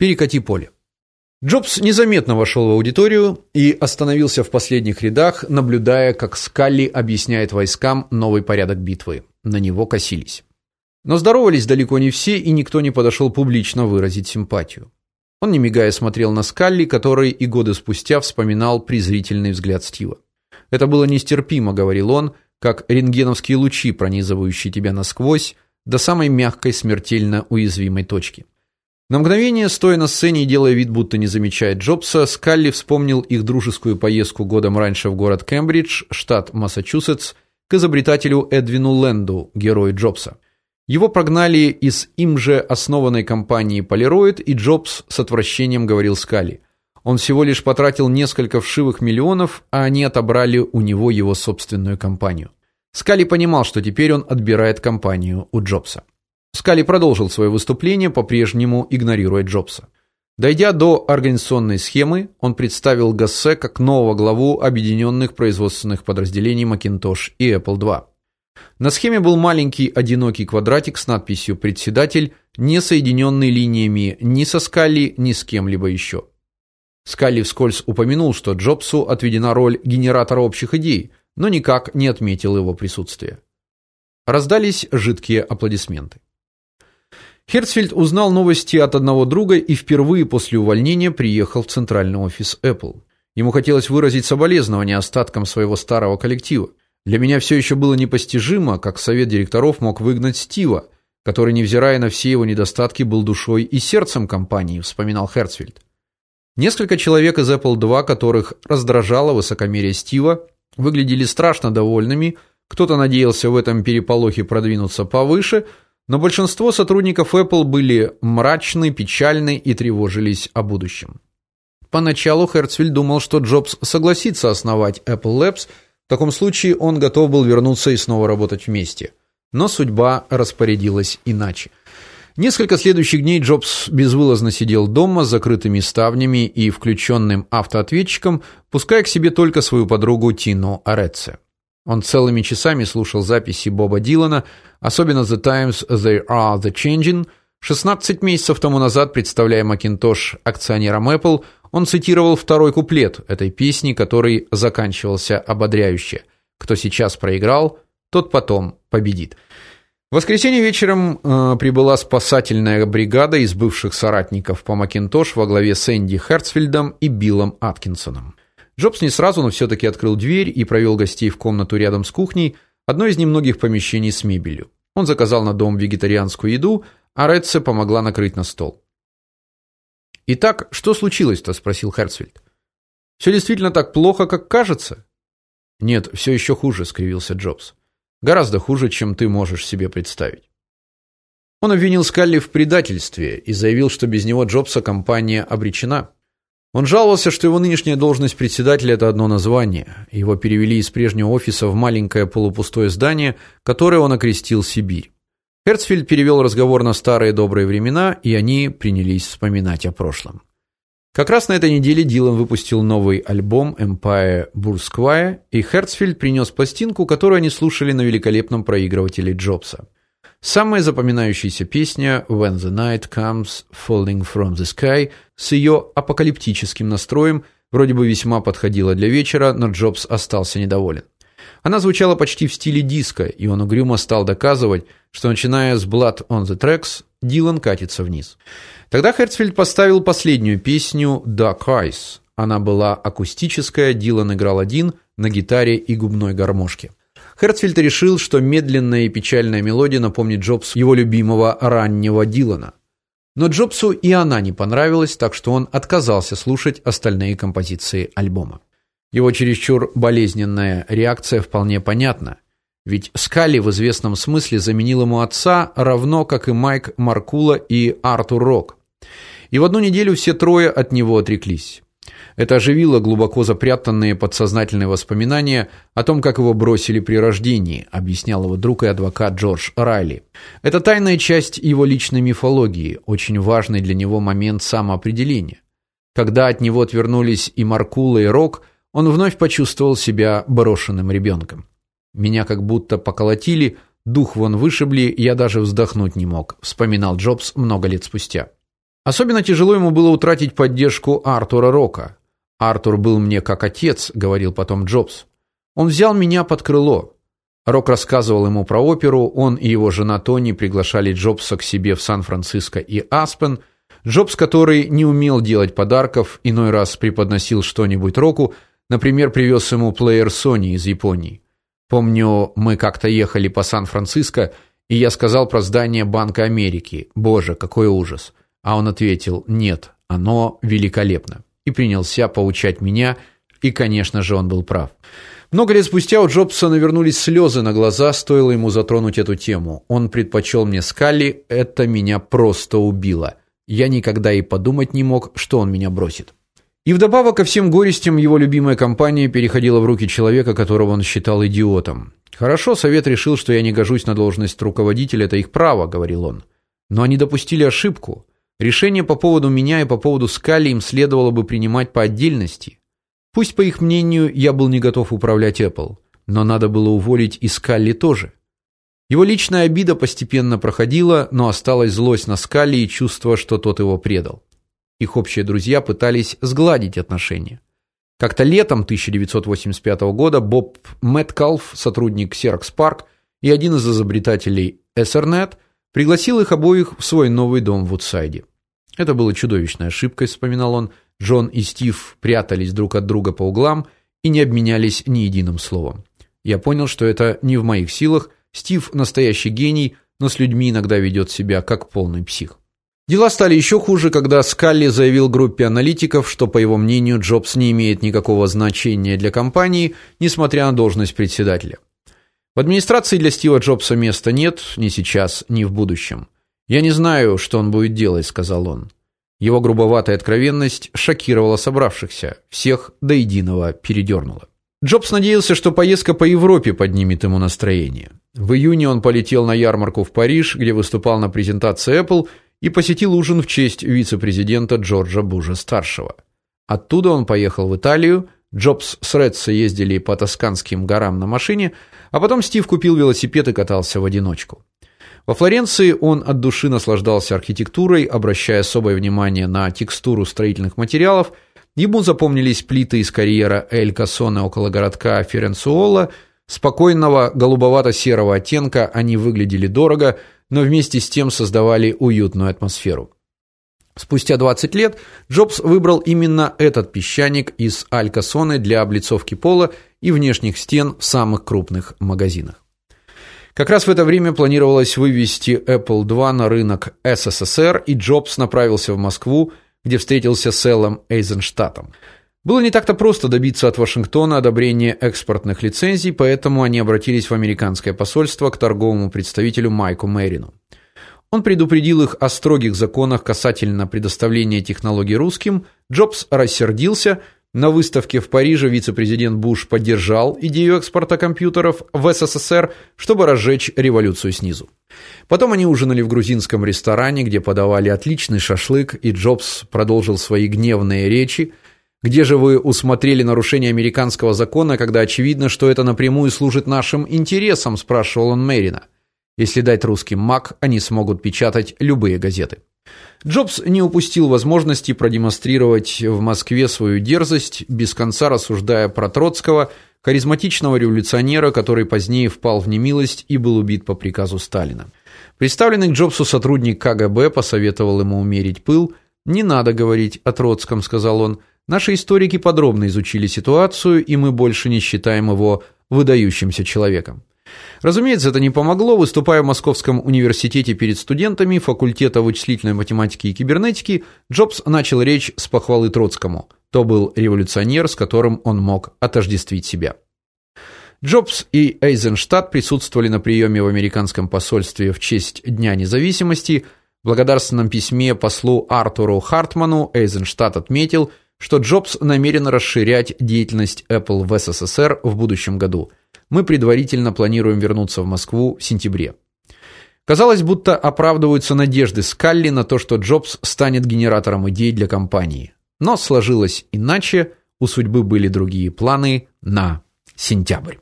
Перекати поле. Джобс незаметно вошел в аудиторию и остановился в последних рядах, наблюдая, как Скалли объясняет войскам новый порядок битвы. На него косились. Но здоровались далеко не все, и никто не подошел публично выразить симпатию. Он не мигая смотрел на Скалли, который и годы спустя вспоминал презрительный взгляд Стива. Это было нестерпимо, говорил он, как рентгеновские лучи, пронизывающие тебя насквозь до самой мягкой смертельно уязвимой точки. На мгновение, стоя на сцене и делая вид, будто не замечает Джобса, Скалли вспомнил их дружескую поездку годом раньше в город Кембридж, штат Массачусетс, к изобретателю Эдвину Ленду, герою Джобса. Его прогнали из им же основанной компании Polaroid, и Джобс с отвращением говорил Скалли: "Он всего лишь потратил несколько вшивых миллионов, а они отобрали у него его собственную компанию". Скалли понимал, что теперь он отбирает компанию у Джобса. Скали продолжил свое выступление, по-прежнему игнорируя Джобса. Дойдя до организационной схемы, он представил Гассе как нового главу объединенных производственных подразделений Macintosh и Apple II. На схеме был маленький одинокий квадратик с надписью председатель, не соединенный линиями ни со Скалли, ни с кем-либо еще. Скалли вскользь упомянул, что Джобсу отведена роль генератора общих идей, но никак не отметил его присутствие. Раздались жидкие аплодисменты. Херцфельд узнал новости от одного друга и впервые после увольнения приехал в центральный офис Apple. Ему хотелось выразить соболезнования остаткам своего старого коллектива. Для меня все еще было непостижимо, как совет директоров мог выгнать Стива, который, невзирая на все его недостатки, был душой и сердцем компании, вспоминал Херцфельд. Несколько человек из Apple II, которых раздражало высокомерие Стива, выглядели страшно довольными. Кто-то надеялся в этом переполохе продвинуться повыше, но большинство сотрудников Apple были мрачны, печальны и тревожились о будущем. Поначалу Херцфельд думал, что Джобс согласится основать Apple Labs, в таком случае он готов был вернуться и снова работать вместе. Но судьба распорядилась иначе. Несколько следующих дней Джобс безвылазно сидел дома с закрытыми ставнями и включенным автоответчиком, пуская к себе только свою подругу Тину Ареце. Он целыми часами слушал записи Боба Дилана, особенно The Times They Are the Changing. 16 месяцев тому назад, представляя Macintosh акционерам Apple, он цитировал второй куплет этой песни, который заканчивался ободряюще: "Кто сейчас проиграл, тот потом победит". В воскресенье вечером э, прибыла спасательная бригада из бывших соратников по Macintosh во главе с Энди Херцфельдом и Биллом Аткинсоном. Джобс не сразу, но все таки открыл дверь и провел гостей в комнату рядом с кухней, одно из немногих помещений с мебелью. Он заказал на дом вегетарианскую еду, а Ретце помогла накрыть на стол. "Итак, что случилось-то?" спросил Херцфельд. «Все действительно так плохо, как кажется?" "Нет, все еще хуже", скривился Джобс. "Гораздо хуже, чем ты можешь себе представить". Он обвинил Скалли в предательстве и заявил, что без него Джобса компания обречена. Он жаловался, что его нынешняя должность председателя это одно название. Его перевели из прежнего офиса в маленькое полупустое здание, которое он окрестил Сибирь. Херцфельд перевел разговор на старые добрые времена, и они принялись вспоминать о прошлом. Как раз на этой неделе Дилан выпустил новый альбом Empire Burskвая, и Херцфельд принес пластинку, которую они слушали на великолепном проигрывателе Джобса. Самая запоминающаяся песня When the Night Comes Falling from the Sky с ее апокалиптическим настроем вроде бы весьма подходила для вечера, но Джобс остался недоволен. Она звучала почти в стиле диско, и он угрюмо стал доказывать, что начиная с Blood on the Tracks, Дилан катится вниз. Тогда Херцфельд поставил последнюю песню Dark Eyes. Она была акустическая, Дилан играл один на гитаре и губной гармошке. Хертфельд решил, что медленная и печальная мелодия напомнит Джобсу его любимого раннего Дилана. Но Джобсу и она не понравилась, так что он отказался слушать остальные композиции альбома. Его чересчур болезненная реакция вполне понятна. Ведь Скалли в известном смысле заменил ему отца, равно как и Майк Маркула и Артур Рок. И в одну неделю все трое от него отреклись. Это оживило глубоко запрятанные подсознательные воспоминания о том, как его бросили при рождении, объяснял его друг и адвокат Джордж Райли. Это тайная часть его личной мифологии, очень важный для него момент самоопределения. Когда от него отвернулись и Маркула, и Рок, он вновь почувствовал себя брошенным ребенком. Меня как будто поколотили, дух вон вышибли, я даже вздохнуть не мог, вспоминал Джобс много лет спустя. Особенно тяжело ему было утратить поддержку Артура Рока. Артур был мне как отец, говорил потом Джобс. Он взял меня под крыло. Рок рассказывал ему про оперу, он и его жена Тони приглашали Джобса к себе в Сан-Франциско и Аспен. Джобс, который не умел делать подарков, иной раз преподносил что-нибудь Року, например, привез ему плеер Sony из Японии. Помню, мы как-то ехали по Сан-Франциско, и я сказал про здание Банка Америки. Боже, какой ужас. А он ответил: "Нет, оно великолепно". И принялся поучать меня, и, конечно же, он был прав. Много лет спустя у Джобса навернулись слезы на глаза, стоило ему затронуть эту тему. Он предпочел мне Скалли, это меня просто убило. Я никогда и подумать не мог, что он меня бросит. И вдобавок ко всем горестям его любимая компания переходила в руки человека, которого он считал идиотом. Хорошо, совет решил, что я не гожусь на должность руководителя, это их право, говорил он. Но они допустили ошибку. Решение по поводу меня и по поводу Скалли им следовало бы принимать по отдельности. Пусть по их мнению я был не готов управлять Apple, но надо было уволить и Скалли тоже. Его личная обида постепенно проходила, но осталась злость на Скалли и чувство, что тот его предал. Их общие друзья пытались сгладить отношения. Как-то летом 1985 года Боб Мэткалф, сотрудник Xerox Park и один из изобретателей Ethernet, пригласил их обоих в свой новый дом в Вудсайде. Это было чудовищной ошибкой, вспоминал он. Джон и Стив прятались друг от друга по углам и не обменялись ни единым словом. Я понял, что это не в моих силах. Стив настоящий гений, но с людьми иногда ведет себя как полный псих. Дела стали еще хуже, когда Скалли заявил группе аналитиков, что по его мнению Джобс не имеет никакого значения для компании, несмотря на должность председателя. В администрации для Стива Джобса места нет ни сейчас, ни в будущем. Я не знаю, что он будет делать, сказал он. Его грубоватая откровенность шокировала собравшихся, всех до единого передернула. Джобс надеялся, что поездка по Европе поднимет ему настроение. В июне он полетел на ярмарку в Париж, где выступал на презентации Apple и посетил ужин в честь вице-президента Джорджа Буша старшего. Оттуда он поехал в Италию. Джобс с Редсо ездили по тосканским горам на машине, а потом Стив купил велосипед и катался в одиночку. Во Флоренции он от души наслаждался архитектурой, обращая особое внимание на текстуру строительных материалов. Ему запомнились плиты из карьера Эль Кассоне около городка Ференцуола. Спокойного голубовато-серого оттенка они выглядели дорого, но вместе с тем создавали уютную атмосферу. Спустя 20 лет Джобс выбрал именно этот песчаник из Аль Кассоне для облицовки пола и внешних стен в самых крупных магазинах. Как раз в это время планировалось вывести Apple II на рынок СССР, и Джобс направился в Москву, где встретился с Эллом Эйзенштадтом. Было не так-то просто добиться от Вашингтона одобрения экспортных лицензий, поэтому они обратились в американское посольство к торговому представителю Майку Мэрину. Он предупредил их о строгих законах касательно предоставления технологий русским. Джобс рассердился, на выставке в Париже вице-президент Буш поддержал идею экспорта компьютеров в СССР, чтобы разжечь революцию снизу. Потом они ужинали в грузинском ресторане, где подавали отличный шашлык, и Джобс продолжил свои гневные речи. Где же вы усмотрели нарушение американского закона, когда очевидно, что это напрямую служит нашим интересам, спрашивал он Мэрина. Если дать русским мак, они смогут печатать любые газеты. Джобс не упустил возможности продемонстрировать в Москве свою дерзость, без конца рассуждая про Троцкого, харизматичного революционера, который позднее впал в немилость и был убит по приказу Сталина. Представленный к Джобсу сотрудник КГБ посоветовал ему умерить пыл. "Не надо говорить о Троцком", сказал он. "Наши историки подробно изучили ситуацию, и мы больше не считаем его выдающимся человеком". Разумеется, это не помогло. Выступая в Московском университете перед студентами факультета вычислительной математики и кибернетики, Джобс начал речь с похвалы Троцкому. То был революционер, с которым он мог отождествить себя. Джобс и Эйзенштадт присутствовали на приеме в американском посольстве в честь Дня независимости. В благодарственном письме послу Артуру Хартману Эйзенштадт отметил, что Джобс намерен расширять деятельность Apple в СССР в будущем году. Мы предварительно планируем вернуться в Москву в сентябре. Казалось, будто оправдываются надежды Скалли на то, что Джобс станет генератором идей для компании. Но сложилось иначе, у судьбы были другие планы на сентябрь.